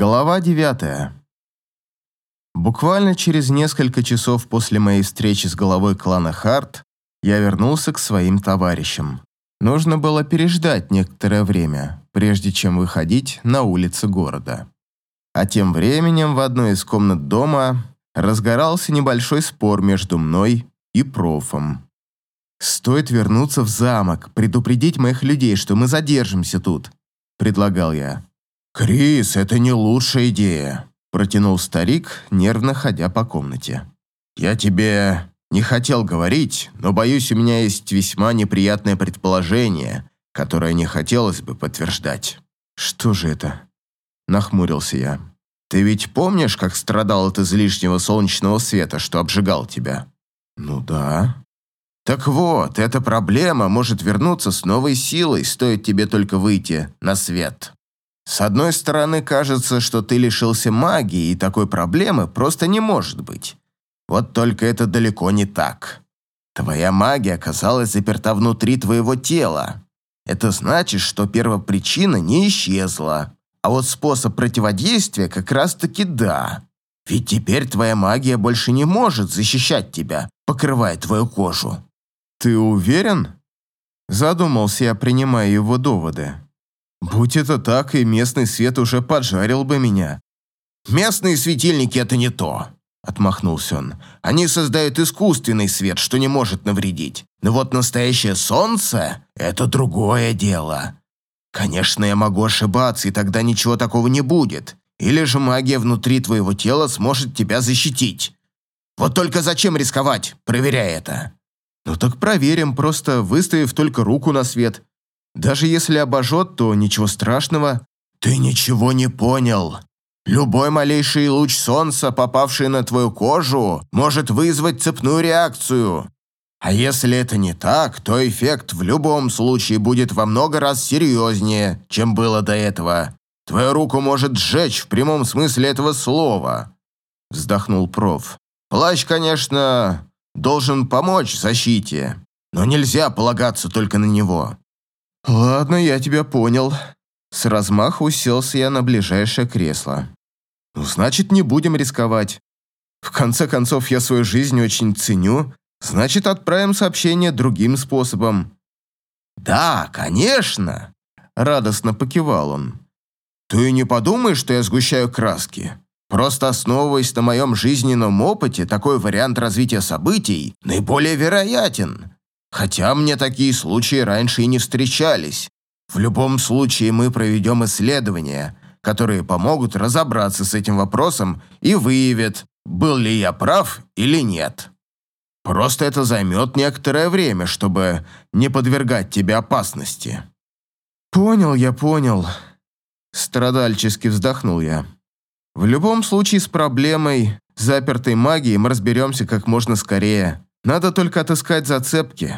Глава девятая. Буквально через несколько часов после моей встречи с головой клана Харт я вернулся к своим товарищам. Нужно было переждать некоторое время, прежде чем выходить на улицы города. А тем временем в одной из комнат дома разгорался небольшой спор между мной и профом. «Стоит вернуться в замок, предупредить моих людей, что мы задержимся тут», – предлагал я. «Крис, это не лучшая идея», – протянул старик, нервно ходя по комнате. «Я тебе не хотел говорить, но, боюсь, у меня есть весьма неприятное предположение, которое не хотелось бы подтверждать». «Что же это?» – нахмурился я. «Ты ведь помнишь, как страдал от излишнего солнечного света, что обжигал тебя?» «Ну да». «Так вот, эта проблема может вернуться с новой силой, стоит тебе только выйти на свет». С одной стороны, кажется, что ты лишился магии, и такой проблемы просто не может быть. Вот только это далеко не так. Твоя магия оказалась заперта внутри твоего тела. Это значит, что первопричина не исчезла. А вот способ противодействия как раз-таки да. Ведь теперь твоя магия больше не может защищать тебя, покрывая твою кожу. Ты уверен? Задумался я, принимая его доводы. Будь это так, и местный свет уже поджарил бы меня. «Местные светильники – это не то», – отмахнулся он. «Они создают искусственный свет, что не может навредить. Но вот настоящее солнце – это другое дело. Конечно, я могу ошибаться, и тогда ничего такого не будет. Или же магия внутри твоего тела сможет тебя защитить. Вот только зачем рисковать, проверяя это?» «Ну так проверим, просто выставив только руку на свет. Даже если обожжет, то ничего страшного. Ты ничего не понял. Любой малейший луч солнца, попавший на твою кожу, может вызвать цепную реакцию. А если это не так, то эффект в любом случае будет во много раз серьезнее, чем было до этого. Твою руку может сжечь в прямом смысле этого слова. Вздохнул проф. Плащ, конечно, должен помочь защите, но нельзя полагаться только на него. «Ладно, я тебя понял». С размаху уселся я на ближайшее кресло. «Ну, значит, не будем рисковать. В конце концов, я свою жизнь очень ценю, значит, отправим сообщение другим способом». «Да, конечно!» – радостно покивал он. «Ты не подумай, что я сгущаю краски. Просто основываясь на моем жизненном опыте, такой вариант развития событий наиболее вероятен. Хотя мне такие случаи раньше и не встречались. В любом случае мы проведем исследования, которые помогут разобраться с этим вопросом и выявят, был ли я прав или нет. Просто это займет некоторое время, чтобы не подвергать тебе опасности». «Понял я, понял», – страдальчески вздохнул я. «В любом случае с проблемой запертой магии мы разберемся как можно скорее. Надо только отыскать зацепки.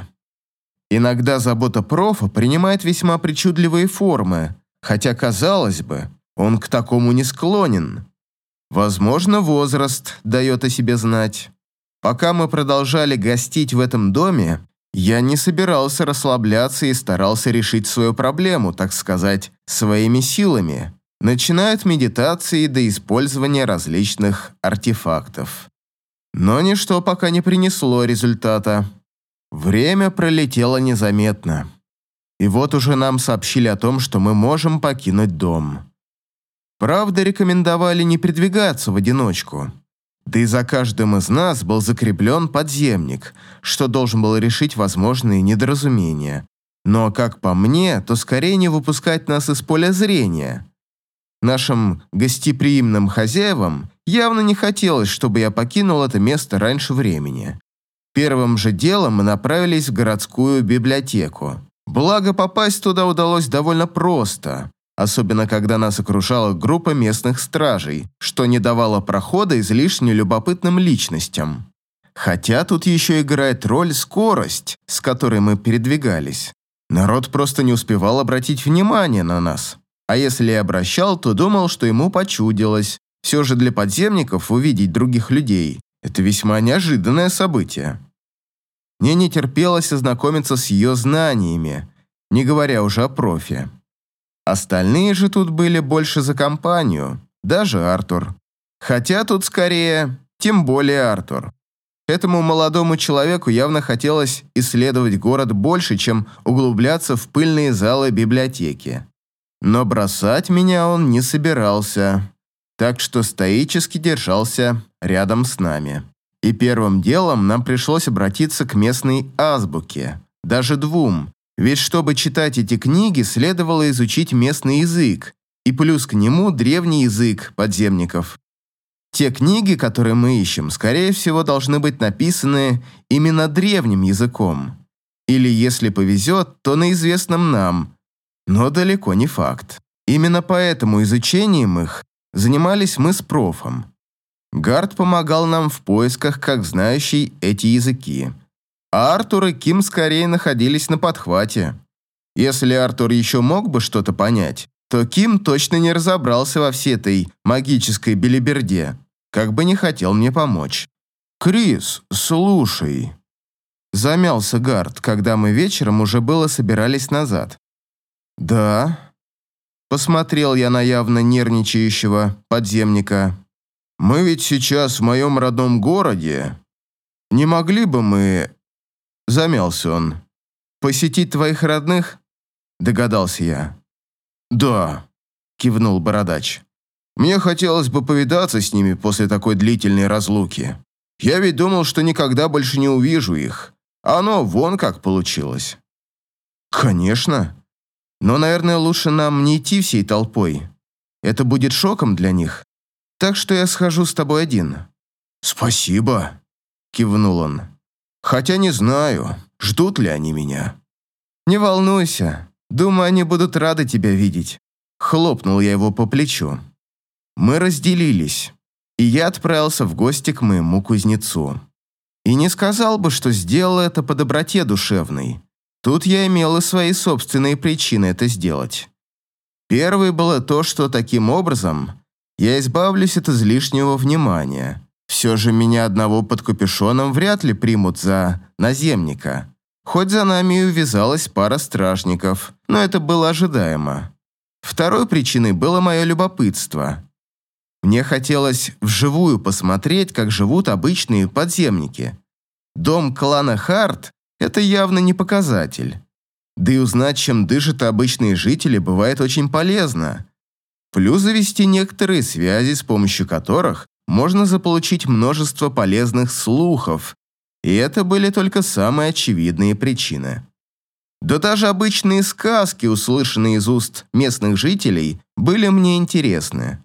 Иногда забота профа принимает весьма причудливые формы, хотя, казалось бы, он к такому не склонен. Возможно, возраст дает о себе знать. Пока мы продолжали гостить в этом доме, я не собирался расслабляться и старался решить свою проблему, так сказать, своими силами, начиная от медитации до использования различных артефактов. Но ничто пока не принесло результата. Время пролетело незаметно. И вот уже нам сообщили о том, что мы можем покинуть дом. Правда, рекомендовали не передвигаться в одиночку. Да и за каждым из нас был закреплен подземник, что должен был решить возможные недоразумения. Но, как по мне, то скорее не выпускать нас из поля зрения. Нашим гостеприимным хозяевам явно не хотелось, чтобы я покинул это место раньше времени. Первым же делом мы направились в городскую библиотеку. Благо, попасть туда удалось довольно просто, особенно когда нас окружала группа местных стражей, что не давало прохода излишне любопытным личностям. Хотя тут еще играет роль скорость, с которой мы передвигались. Народ просто не успевал обратить внимание на нас. А если и обращал, то думал, что ему почудилось. Все же для подземников увидеть других людей – это весьма неожиданное событие. Мне не терпелось ознакомиться с ее знаниями, не говоря уже о профи. Остальные же тут были больше за компанию. даже Артур. Хотя тут скорее, тем более Артур. Этому молодому человеку явно хотелось исследовать город больше, чем углубляться в пыльные залы библиотеки. Но бросать меня он не собирался, так что стоически держался рядом с нами. И первым делом нам пришлось обратиться к местной азбуке, даже двум, ведь чтобы читать эти книги, следовало изучить местный язык, и плюс к нему древний язык подземников. Те книги, которые мы ищем, скорее всего, должны быть написаны именно древним языком. Или, если повезет, то на известном нам, но далеко не факт. Именно поэтому изучением их занимались мы с профом. Гард помогал нам в поисках, как знающий эти языки. А Артур и Ким скорее находились на подхвате. Если Артур еще мог бы что-то понять, то Ким точно не разобрался во всей этой магической белиберде, как бы не хотел мне помочь. «Крис, слушай...» Замялся Гард, когда мы вечером уже было собирались назад. «Да?» Посмотрел я на явно нервничающего подземника. «Мы ведь сейчас в моем родном городе. Не могли бы мы...» Замялся он. «Посетить твоих родных?» Догадался я. «Да», кивнул Бородач. «Мне хотелось бы повидаться с ними после такой длительной разлуки. Я ведь думал, что никогда больше не увижу их. Оно вон как получилось». «Конечно», но, наверное, лучше нам не идти всей толпой. Это будет шоком для них. Так что я схожу с тобой один». «Спасибо», — кивнул он. «Хотя не знаю, ждут ли они меня». «Не волнуйся. Думаю, они будут рады тебя видеть». Хлопнул я его по плечу. Мы разделились, и я отправился в гости к моему кузнецу. И не сказал бы, что сделал это по доброте душевной. Тут я имел и свои собственные причины это сделать. Первой было то, что таким образом я избавлюсь от излишнего внимания. Все же меня одного под капюшоном вряд ли примут за наземника. Хоть за нами и увязалась пара стражников, но это было ожидаемо. Второй причиной было мое любопытство. Мне хотелось вживую посмотреть, как живут обычные подземники. Дом клана Харт это явно не показатель. Да и узнать, чем дышат обычные жители, бывает очень полезно. Плюс завести некоторые связи, с помощью которых можно заполучить множество полезных слухов, и это были только самые очевидные причины. Да даже обычные сказки, услышанные из уст местных жителей, были мне интересны.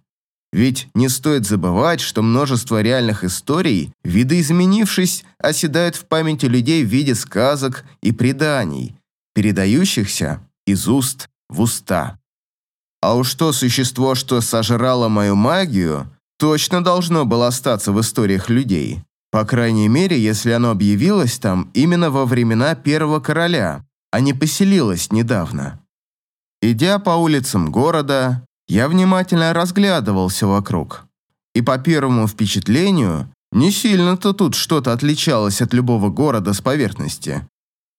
Ведь не стоит забывать, что множество реальных историй, видоизменившись, оседают в памяти людей в виде сказок и преданий, передающихся из уст в уста. А уж то существо, что сожрало мою магию, точно должно было остаться в историях людей. По крайней мере, если оно объявилось там именно во времена первого короля, а не поселилось недавно. Идя по улицам города, я внимательно разглядывал все вокруг. И по первому впечатлению, не сильно-то тут что-то отличалось от любого города с поверхности.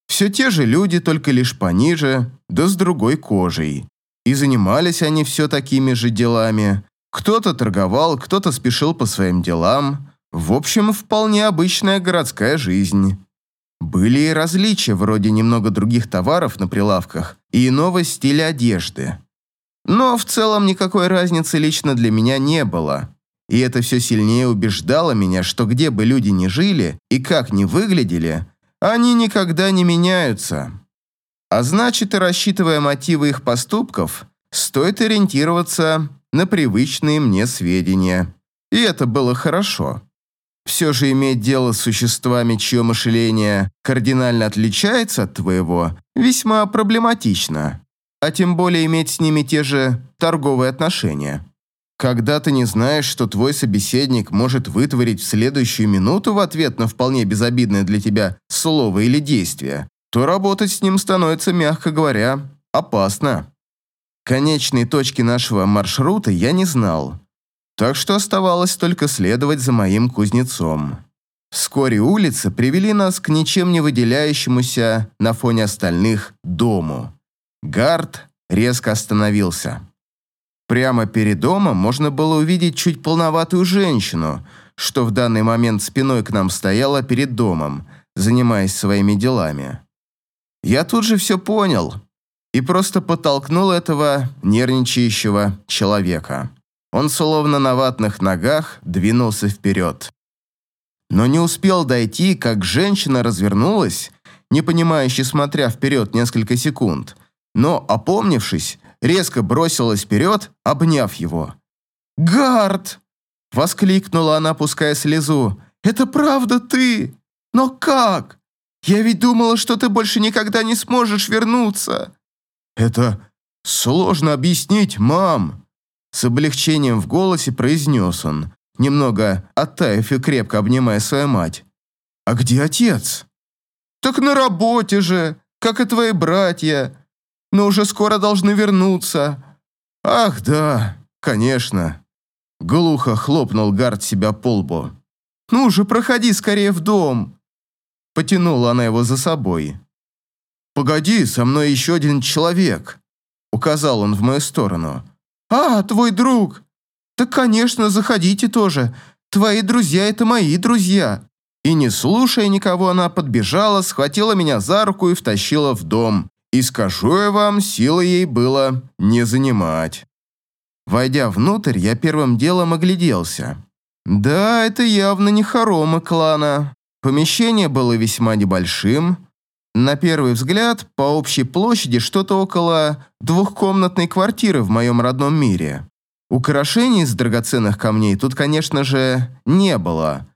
Все те же люди, только лишь пониже, да с другой кожей. И занимались они все такими же делами. Кто-то торговал, кто-то спешил по своим делам. В общем, вполне обычная городская жизнь. Были и различия, вроде немного других товаров на прилавках и иного стиля одежды. Но в целом никакой разницы лично для меня не было. И это все сильнее убеждало меня, что где бы люди ни жили и как ни выглядели, они никогда не меняются. А значит, рассчитывая мотивы их поступков, стоит ориентироваться на привычные мне сведения. И это было хорошо. Все же иметь дело с существами, чье мышление кардинально отличается от твоего, весьма проблематично а тем более иметь с ними те же торговые отношения. Когда ты не знаешь, что твой собеседник может вытворить в следующую минуту в ответ на вполне безобидное для тебя слово или действие, то работать с ним становится, мягко говоря, опасно. Конечной точки нашего маршрута я не знал, так что оставалось только следовать за моим кузнецом. Вскоре улицы привели нас к ничем не выделяющемуся на фоне остальных дому. Гард резко остановился. Прямо перед домом можно было увидеть чуть полноватую женщину, что в данный момент спиной к нам стояла перед домом, занимаясь своими делами. Я тут же все понял и просто подтолкнул этого нервничающего человека. Он словно на ватных ногах двинулся вперед. Но не успел дойти, как женщина развернулась, непонимающе смотря вперед несколько секунд, но, опомнившись, резко бросилась вперед, обняв его. «Гард!» – воскликнула она, пуская слезу. «Это правда ты? Но как? Я ведь думала, что ты больше никогда не сможешь вернуться!» «Это сложно объяснить, мам!» С облегчением в голосе произнес он, немного оттаив и крепко обнимая свою мать. «А где отец?» «Так на работе же, как и твои братья но уже скоро должны вернуться». «Ах, да, конечно». Глухо хлопнул Гард себя по лбу. «Ну же, проходи скорее в дом!» Потянула она его за собой. «Погоди, со мной еще один человек», — указал он в мою сторону. «А, твой друг! Так, конечно, заходите тоже. Твои друзья — это мои друзья». И не слушая никого, она подбежала, схватила меня за руку и втащила в дом. И скажу я вам, силы ей было не занимать. Войдя внутрь, я первым делом огляделся. Да, это явно не хоромы клана. Помещение было весьма небольшим. На первый взгляд, по общей площади что-то около двухкомнатной квартиры в моем родном мире. Украшений из драгоценных камней тут, конечно же, не было.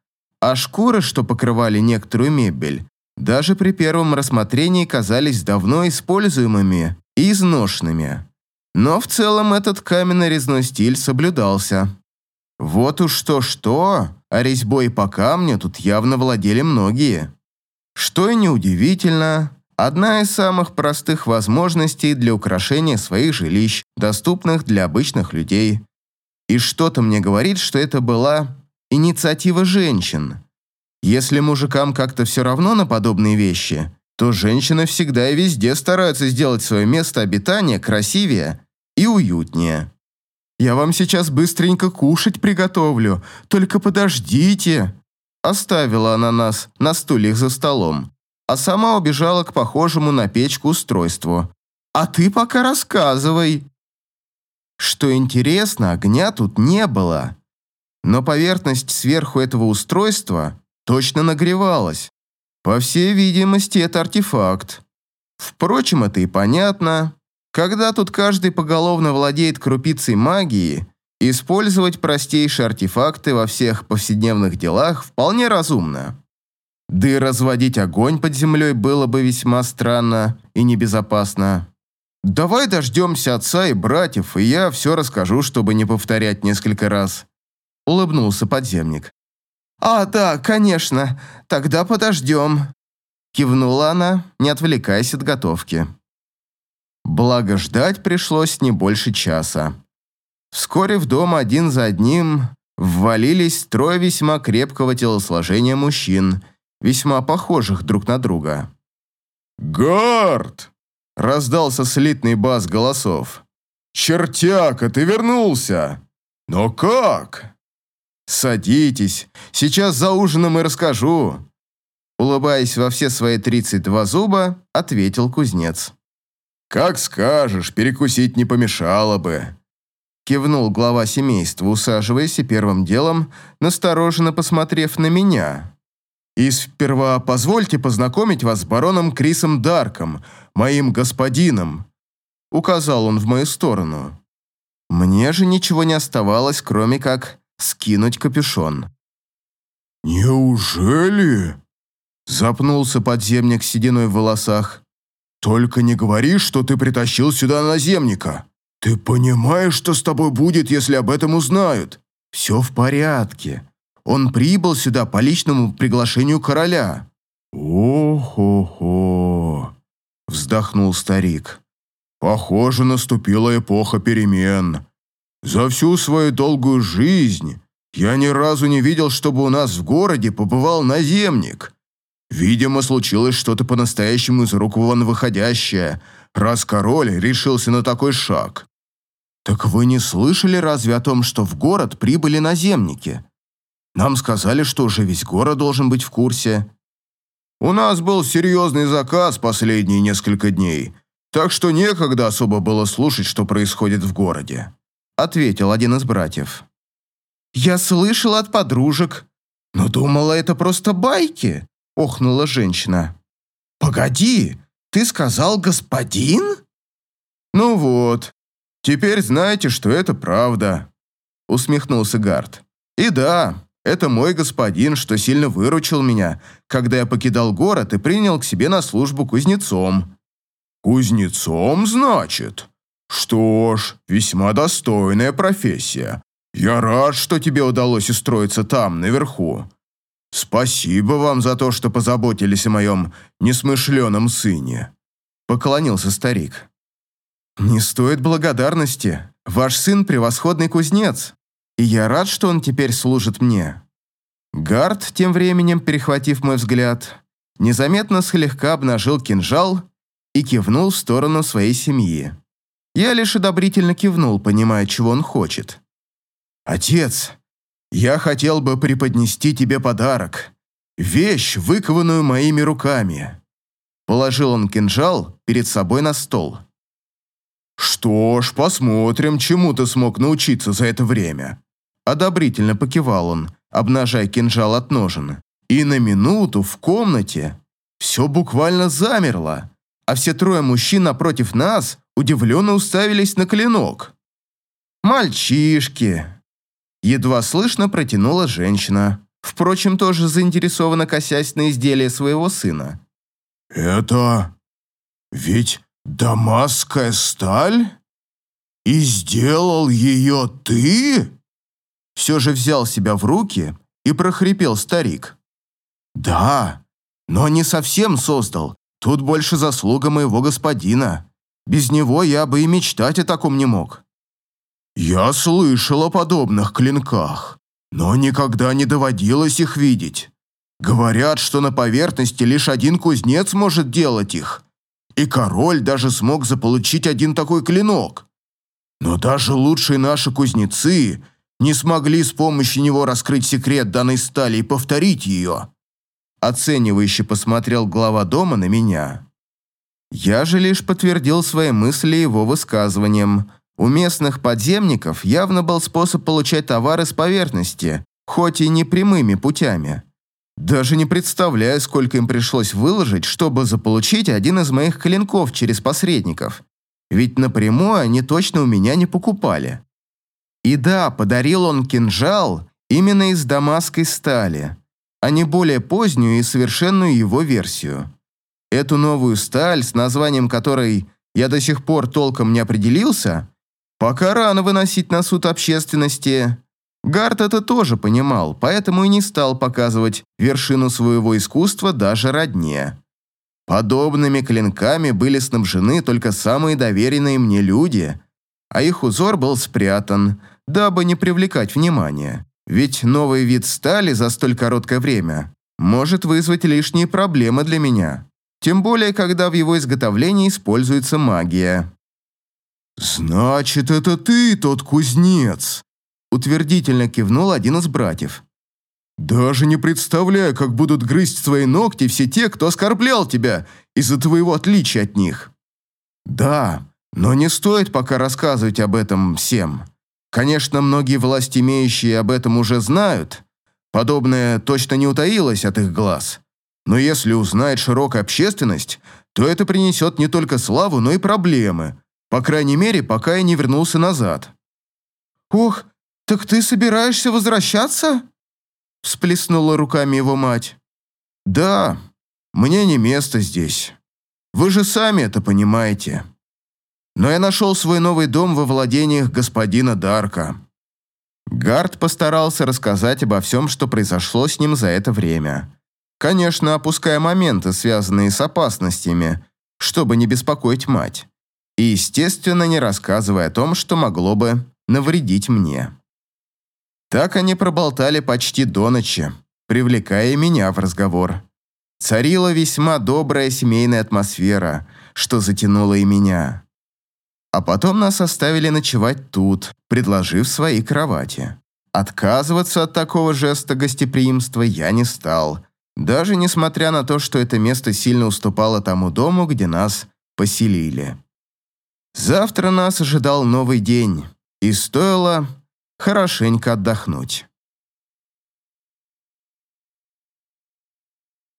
А шкуры, что покрывали некоторую мебель, даже при первом рассмотрении казались давно используемыми и изношенными. Но в целом этот каменно-резной стиль соблюдался. Вот уж что-что, а резьбой по камню тут явно владели многие. Что и неудивительно, одна из самых простых возможностей для украшения своих жилищ, доступных для обычных людей. И что-то мне говорит, что это была инициатива женщин – если мужикам как-то все равно на подобные вещи, то женщины всегда и везде стараются сделать свое место обитания красивее и уютнее. «Я вам сейчас быстренько кушать приготовлю, только подождите!» Оставила она нас на стульях за столом, а сама убежала к похожему на печку устройству. «А ты пока рассказывай!» Что интересно, огня тут не было. Но поверхность сверху этого устройства точно нагревалась. По всей видимости, это артефакт. Впрочем, это и понятно. Когда тут каждый поголовно владеет крупицей магии, использовать простейшие артефакты во всех повседневных делах вполне разумно. Да и разводить огонь под землей было бы весьма странно и небезопасно. Давай дождемся отца и братьев, и я все расскажу, чтобы не повторять несколько раз. Улыбнулся подземник. «А, да, конечно. Тогда подождем», – кивнула она, не отвлекаясь от готовки. Благо ждать пришлось не больше часа. Вскоре в дом один за одним ввалились трое весьма крепкого телосложения мужчин, весьма похожих друг на друга. «Гард!» – раздался слитный бас голосов. «Чертяка, ты вернулся! Но как?» «Садитесь, сейчас за ужином и расскажу». Улыбаясь во все свои 32 зуба, ответил кузнец. «Как скажешь, перекусить не помешало бы», кивнул глава семейства, усаживаясь и первым делом, настороженно посмотрев на меня. «И сперва позвольте познакомить вас с бароном Крисом Дарком, моим господином», указал он в мою сторону. Мне же ничего не оставалось, кроме как скинуть капюшон. «Неужели?» Запнулся подземник с сединой в волосах. «Только не говори, что ты притащил сюда наземника. Ты понимаешь, что с тобой будет, если об этом узнают?» «Все в порядке. Он прибыл сюда по личному приглашению короля». «О-хо-хо!» Вздохнул старик. «Похоже, наступила эпоха перемен. За всю свою долгую жизнь я ни разу не видел, чтобы у нас в городе побывал наземник. Видимо, случилось что-то по-настоящему из рук вон выходящее, раз король решился на такой шаг. «Так вы не слышали разве о том, что в город прибыли наземники? Нам сказали, что уже весь город должен быть в курсе». «У нас был серьезный заказ последние несколько дней, так что некогда особо было слушать, что происходит в городе», ответил один из братьев. «Я слышал от подружек, но думала, это просто байки», охнула женщина. «Погоди, ты сказал господин?» «Ну вот, теперь знаете, что это правда», усмехнулся Гард. «И да, это мой господин, что сильно выручил меня, когда я покидал город и принял к себе на службу кузнецом». «Кузнецом, значит? Что ж, весьма достойная профессия. Я рад, что тебе удалось устроиться там, наверху. Спасибо вам за то, что позаботились о моем несмышленом сыне», — поклонился старик. «Не стоит благодарности. Ваш сын — превосходный кузнец, и я рад, что он теперь служит мне». Гард, тем временем, перехватив мой взгляд, незаметно слегка обнажил кинжал и кивнул в сторону своей семьи. Я лишь одобрительно кивнул, понимая, чего он хочет. «Отец, я хотел бы преподнести тебе подарок. Вещь, выкованную моими руками». Положил он кинжал перед собой на стол. «Что ж, посмотрим, чему ты смог научиться за это время». Одобрительно покивал он, обнажая кинжал от ножен. И на минуту в комнате все буквально замерло, а все трое мужчин напротив нас удивленно уставились на клинок. «Мальчишки!» Едва слышно протянула женщина, впрочем, тоже заинтересованно косясь на изделие своего сына. «Это ведь дамасская сталь? И сделал ее ты?» Все же взял себя в руки и прохрипел старик. «Да, но не совсем создал. Тут больше заслуга моего господина. Без него я бы и мечтать о таком не мог». «Я слышал о подобных клинках, но никогда не доводилось их видеть. Говорят, что на поверхности лишь один кузнец может делать их, и король даже смог заполучить один такой клинок. Но даже лучшие наши кузнецы не смогли с помощью него раскрыть секрет данной стали и повторить ее». Оценивающе посмотрел глава дома на меня. Я же лишь подтвердил свои мысли его высказыванием. У местных подземников явно был способ получать товары с поверхности, хоть и не прямыми путями. Даже не представляю, сколько им пришлось выложить, чтобы заполучить один из моих клинков через посредников. Ведь напрямую они точно у меня не покупали. И да, подарил он кинжал именно из дамасской стали, а не более позднюю и совершенную его версию. Эту новую сталь, с названием которой я до сих пор толком не определился, пока рано выносить на суд общественности. Гард это тоже понимал, поэтому и не стал показывать вершину своего искусства даже родне. Подобными клинками были снабжены только самые доверенные мне люди, а их узор был спрятан – дабы не привлекать внимания. Ведь новый вид стали за столь короткое время может вызвать лишние проблемы для меня. Тем более, когда в его изготовлении используется магия. «Значит, это ты тот кузнец?» Утвердительно кивнул один из братьев. «Даже не представляю, как будут грызть твои ногти все те, кто оскорблял тебя из-за твоего отличия от них». «Да, но не стоит пока рассказывать об этом всем. Конечно, многие власть имеющие об этом уже знают. Подобное точно не утаилось от их глаз. Но если узнает широкая общественность, то это принесет не только славу, но и проблемы. По крайней мере, пока я не вернулся назад. «Ох, так ты собираешься возвращаться?» Всплеснула руками его мать. «Да, мне не место здесь. Вы же сами это понимаете» но я нашел свой новый дом во владениях господина Дарка. Гард постарался рассказать обо всем, что произошло с ним за это время. Конечно, опуская моменты, связанные с опасностями, чтобы не беспокоить мать. И, естественно, не рассказывая о том, что могло бы навредить мне. Так они проболтали почти до ночи, привлекая меня в разговор. Царила весьма добрая семейная атмосфера, что затянуло и меня. А потом нас оставили ночевать тут, предложив свои кровати. Отказываться от такого жеста гостеприимства я не стал, даже несмотря на то, что это место сильно уступало тому дому, где нас поселили. Завтра нас ожидал новый день, и стоило хорошенько отдохнуть.